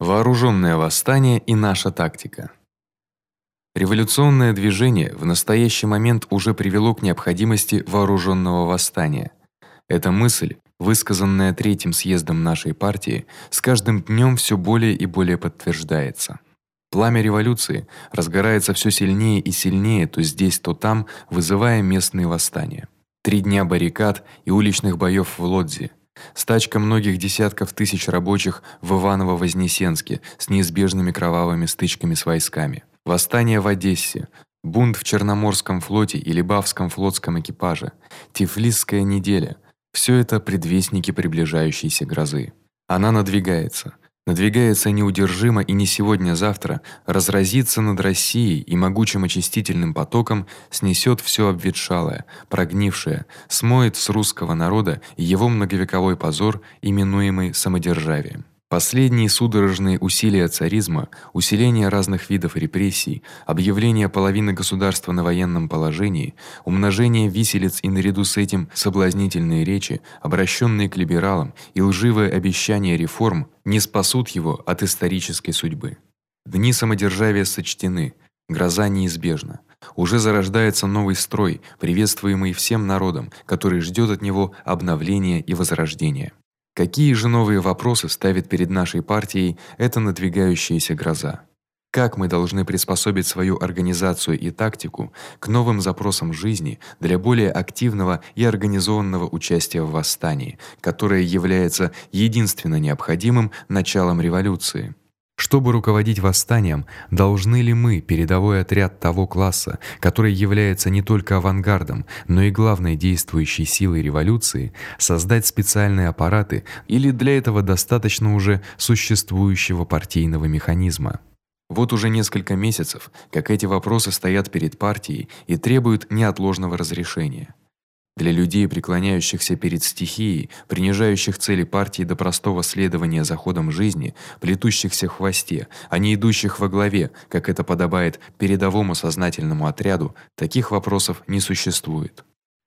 Вооружённое восстание и наша тактика. Революционное движение в настоящий момент уже привело к необходимости вооружённого восстания. Эта мысль, высказанная третьим съездом нашей партии, с каждым днём всё более и более подтверждается. Пламя революции разгорается всё сильнее и сильнее то здесь, то там, вызывая местные восстания. Три дня баррикад и уличных боёв в Лодзе, стачка многих десятков тысяч рабочих в Иваново-Вознесенске с неизбежными кровавыми стычками с войсками. Восстание в Одессе, бунт в Черноморском флоте и Либавском флотском экипаже, Тифлисская неделя всё это предвестники приближающейся грозы. Она надвигается надвигается неудержимо и не сегодня-завтра разразится над Россией и могучим очистительным потоком снесёт всё обветшалое, прогнившее, смоет с русского народа его многовековой позор, именуемый самодержавием. Последние судорожные усилия царизма, усиление разных видов репрессий, объявление половины государства на военном положении, умножение виселиц и наряду с этим соблазнительные речи, обращенные к либералам и лживые обещания реформ не спасут его от исторической судьбы. Дни самодержавия сочтены, гроза неизбежна. Уже зарождается новый строй, приветствуемый всем народом, который ждёт от него обновления и возрождения. Какие же новые вопросы ставит перед нашей партией эта надвигающаяся гроза? Как мы должны приспособить свою организацию и тактику к новым запросам жизни для более активного и организованного участия в восстании, которое является единственно необходимым началом революции? Чтобы руководить восстанием, должны ли мы, передовой отряд того класса, который является не только авангардом, но и главной действующей силой революции, создать специальные аппараты или для этого достаточно уже существующего партийного механизма? Вот уже несколько месяцев, как эти вопросы стоят перед партией и требуют неотложного разрешения. Для людей, преклоняющихся перед стихией, принижающих цели партии до простого следования за ходом жизни, плетущихся в хвосте, а не идущих во главе, как это подобает передовому сознательному отряду, таких вопросов не существует.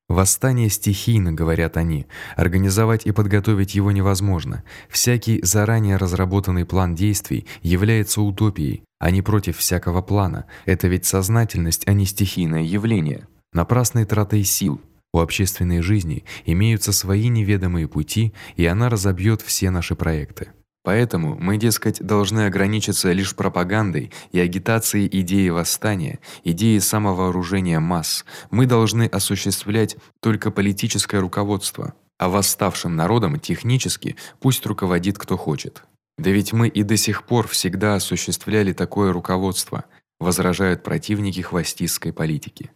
Восстание стихийно, говорят они. Организовать и подготовить его невозможно. Всякий заранее разработанный план действий является утопией, а не против всякого плана. Это ведь сознательность, а не стихийное явление. Напрасной тратой сил, у общественной жизни имеются свои неведомые пути, и она разобьёт все наши проекты. Поэтому мы, дескать, должны ограничиться лишь пропагандой и агитацией идеи восстания, идеи самовооружения масс. Мы должны осуществлять только политическое руководство, а восставшим народом технически пусть руководит кто хочет. Да ведь мы и до сих пор всегда осуществляли такое руководство, возражают противники хвостистской политики.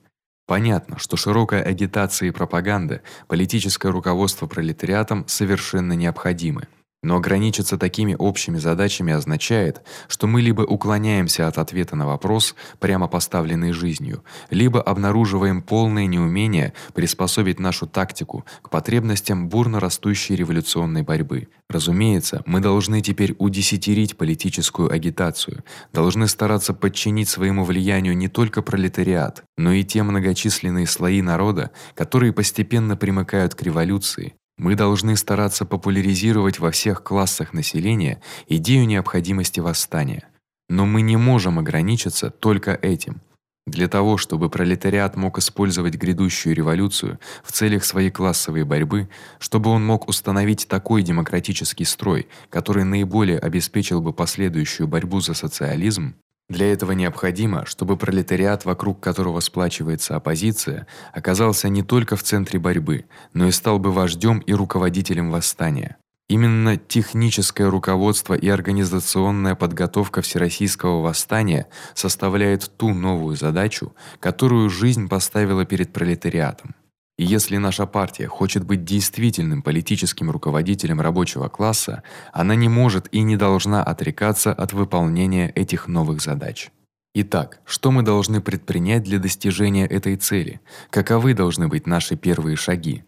Понятно, что широкая агитация и пропаганда, политическое руководство пролетариатом совершенно необходимы. Но ограничиться такими общими задачами означает, что мы либо уклоняемся от ответа на вопрос, прямо поставленный жизнью, либо обнаруживаем полное неумение приспособить нашу тактику к потребностям бурно растущей революционной борьбы. Разумеется, мы должны теперь удесятерить политическую агитацию, должны стараться подчинить своему влиянию не только пролетариат, но и те многочисленные слои народа, которые постепенно примыкают к революции, мы должны стараться популяризировать во всех классах населения идею необходимости восстания. Но мы не можем ограничиться только этим. Для того, чтобы пролетариат мог использовать грядущую революцию в целях своей классовой борьбы, чтобы он мог установить такой демократический строй, который наиболее обеспечил бы последующую борьбу за социализм, для этого необходимо, чтобы пролетариат, вокруг которого сплачивается оппозиция, оказался не только в центре борьбы, но и стал бы вождём и руководителем восстания. Именно техническое руководство и организационная подготовка всероссийского восстания составляет ту новую задачу, которую жизнь поставила перед пролетариатом. И если наша партия хочет быть действительным политическим руководителем рабочего класса, она не может и не должна отрекаться от выполнения этих новых задач. Итак, что мы должны предпринять для достижения этой цели? Каковы должны быть наши первые шаги?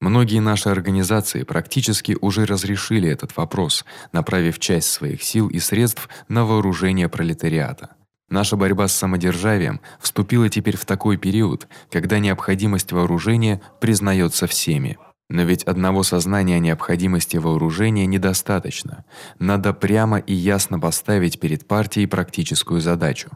Многие наши организации практически уже разрешили этот вопрос, направив часть своих сил и средств на вооружение пролетариата. Наша борьба с самодержавием вступила теперь в такой период, когда необходимость вооружения признаётся всеми. Но ведь одного сознания необходимости вооружения недостаточно. Надо прямо и ясно поставить перед партией практическую задачу.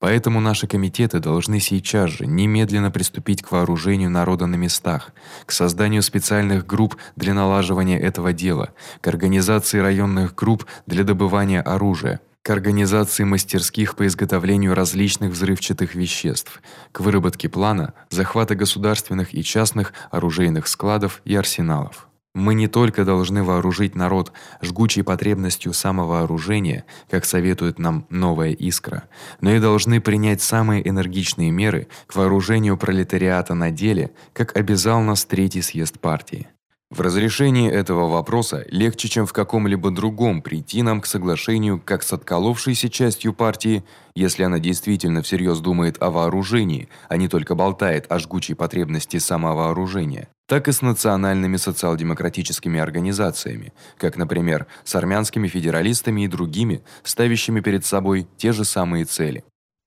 Поэтому наши комитеты должны сейчас же немедленно приступить к вооружению народа на местах, к созданию специальных групп для налаживания этого дела, к организации районных групп для добывания оружия, к организации мастерских по изготовлению различных взрывчатых веществ, к выработке плана захвата государственных и частных оружейных складов и арсеналов. Мы не только должны вооружить народ жгучей потребностью самовооружения, как советует нам новая искра, но и должны принять самые энергичные меры к вооружению пролетариата на деле, как обязал нас третий съезд партии. В разрешении этого вопроса легче, чем в каком-либо другом, прийти нам к соглашению как с отколовшейся частью партии, если она действительно всерьез думает о вооружении, а не только болтает о жгучей потребности самовооружения, так и с национальными социал-демократическими организациями, как, например, с армянскими федералистами и другими, ставящими перед собой те же самые цели.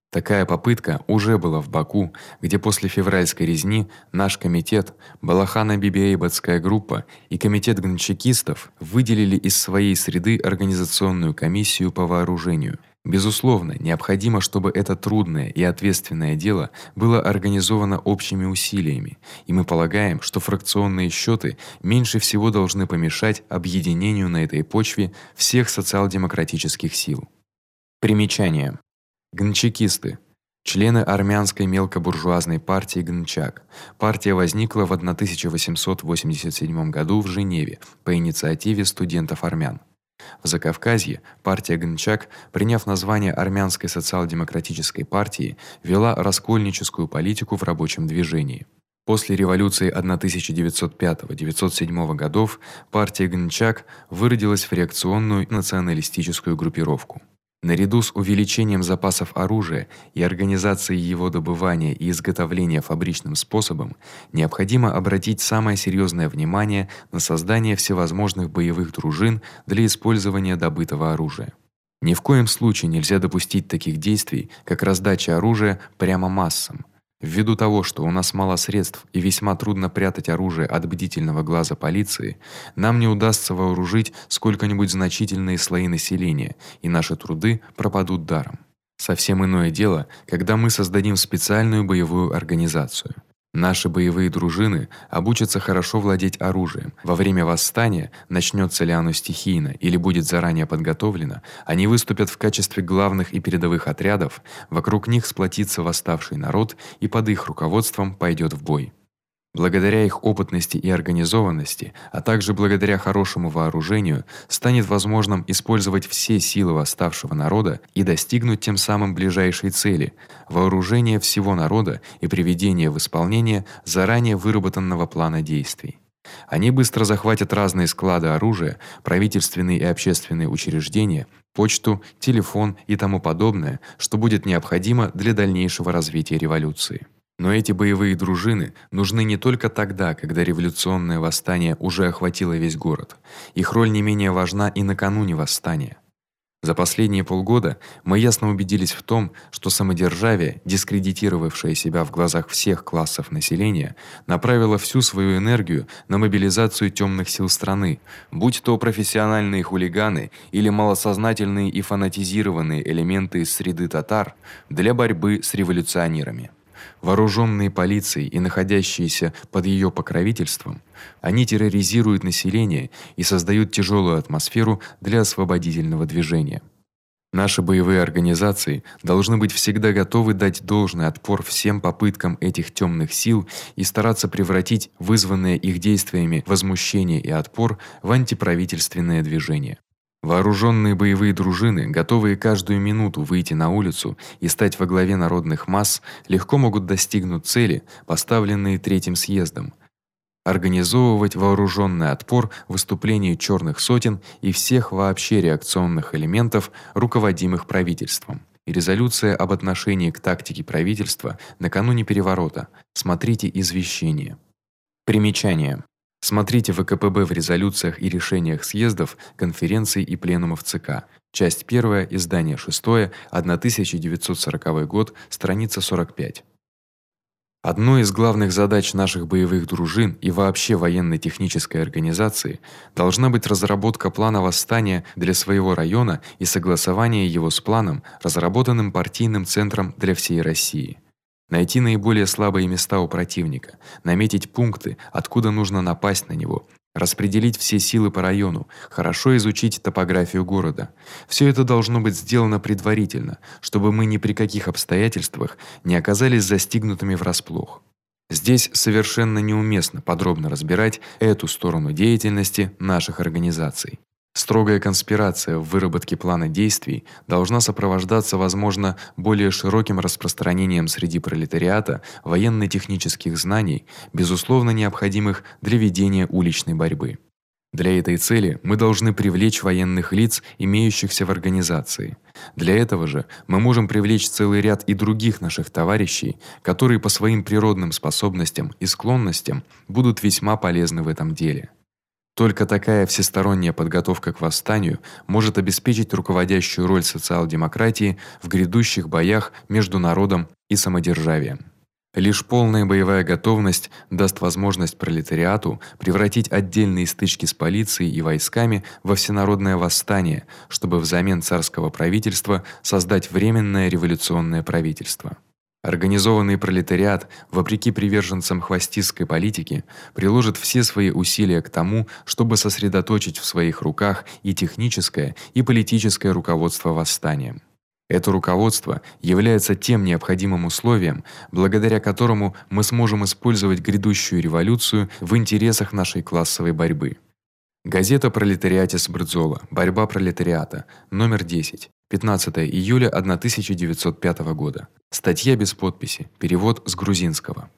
Такая попытка уже была в Баку, где после февральской резни наш комитет, Балахана-Бибиэйбатская группа и комитет гончакистов выделили из своей среды организационную комиссию по вооружению. Безусловно, необходимо, чтобы это трудное и ответственное дело было организовано общими усилиями, и мы полагаем, что фракционные счёты меньше всего должны помешать объединению на этой почве всех социал-демократических сил. Примечание: Гончакисты члены армянской мелкобуржуазной партии Гончак. Партия возникла в 1887 году в Женеве по инициативе студентов армян. В Закавказье партия Гончак, приняв название Армянской социал-демократической партии, вела раскольническую политику в рабочем движении. После революции 1905-1907 годов партия Гончак выродилась в реакционную националистическую группировку. Наряду с увеличением запасов оружия и организацией его добывания и изготовления фабричным способом, необходимо обратить самое серьёзное внимание на создание всевозможных боевых дружин для использования добытого оружия. Ни в коем случае нельзя допустить таких действий, как раздача оружия прямо массам. Ввиду того, что у нас мало средств и весьма трудно прятать оружие от бдительного глаза полиции, нам не удастся вооружить сколько-нибудь значительные слои населения, и наши труды пропадут даром. Совсем иное дело, когда мы создадим специальную боевую организацию. Наши боевые дружины обучатся хорошо владеть оружием. Во время восстания, начнётся ли оно стихийно или будет заранее подготовлено, они выступят в качестве главных и передовых отрядов, вокруг них сплотится восставший народ и под их руководством пойдёт в бой. Благодаря их опытности и организованности, а также благодаря хорошему вооружению, станет возможным использовать все силы восставшего народа и достигнуть тем самым ближайшей цели вооружения всего народа и приведения в исполнение заранее выработанного плана действий. Они быстро захватят разные склады оружия, правительственные и общественные учреждения, почту, телефон и тому подобное, что будет необходимо для дальнейшего развития революции. Но эти боевые дружины нужны не только тогда, когда революционное восстание уже охватило весь город. Их роль не менее важна и накануне восстания. За последние полгода мы ясно убедились в том, что самодержавие, дискредитировавшее себя в глазах всех классов населения, направило всю свою энергию на мобилизацию тёмных сил страны, будь то профессиональные хулиганы или малосознательные и фанатизированные элементы из среды татар для борьбы с революционерами вооружённые полицией и находящиеся под её покровительством, они терроризируют население и создают тяжёлую атмосферу для освободительного движения. Наши боевые организации должны быть всегда готовы дать должный отпор всем попыткам этих тёмных сил и стараться превратить вызванное их действиями возмущение и отпор в антиправительственное движение. Вооружённые боевые дружины, готовые каждую минуту выйти на улицу и стать во главе народных масс, легко могут достигнуть цели, поставленной третьим съездом организовывать вооружённый отпор выступлению чёрных сотен и всех вообще реакционных элементов, руководимых правительством. И резолюция об отношении к тактике правительства накануне переворота. Смотрите извещение. Примечание: Смотрите ВКПБ в резолюциях и решениях съездов, конференций и пленумов ЦК. Часть 1, издание 6, 1940 год, страница 45. Одной из главных задач наших боевых дружин и вообще военно-технической организации должна быть разработка плана восстания для своего района и согласование его с планом, разработанным партийным центром для всей России. Найти наиболее слабые места у противника, наметить пункты, откуда нужно напасть на него, распределить все силы по району, хорошо изучить топографию города. Всё это должно быть сделано предварительно, чтобы мы ни при каких обстоятельствах не оказались застигнутыми врасплох. Здесь совершенно неуместно подробно разбирать эту сторону деятельности наших организаций. Строгая конспирация в выработке плана действий должна сопровождаться, возможно, более широким распространением среди пролетариата военно-технических знаний, безусловно необходимых для ведения уличной борьбы. Для этой цели мы должны привлечь военных лиц, имеющихся в организации. Для этого же мы можем привлечь целый ряд и других наших товарищей, которые по своим природным способностям и склонностям будут весьма полезны в этом деле. Только такая всесторонняя подготовка к восстанию может обеспечить руководящую роль социал-демократии в грядущих боях между народом и самодержавием. Лишь полная боевая готовность даст возможность пролетариату превратить отдельные стычки с полицией и войсками во всенародное восстание, чтобы взамен царского правительства создать временное революционное правительство. Организованный пролетариат, вопреки приверженцам хвостистской политики, приложит все свои усилия к тому, чтобы сосредоточить в своих руках и техническое, и политическое руководство восстанием. Это руководство является тем необходимым условием, благодаря которому мы сможем использовать грядущую революцию в интересах нашей классовой борьбы. Газета Пролетариатис Брдзола. Борьба пролетариата. Номер 10. 15 июля 1905 года. Статья без подписи. Перевод с грузинского.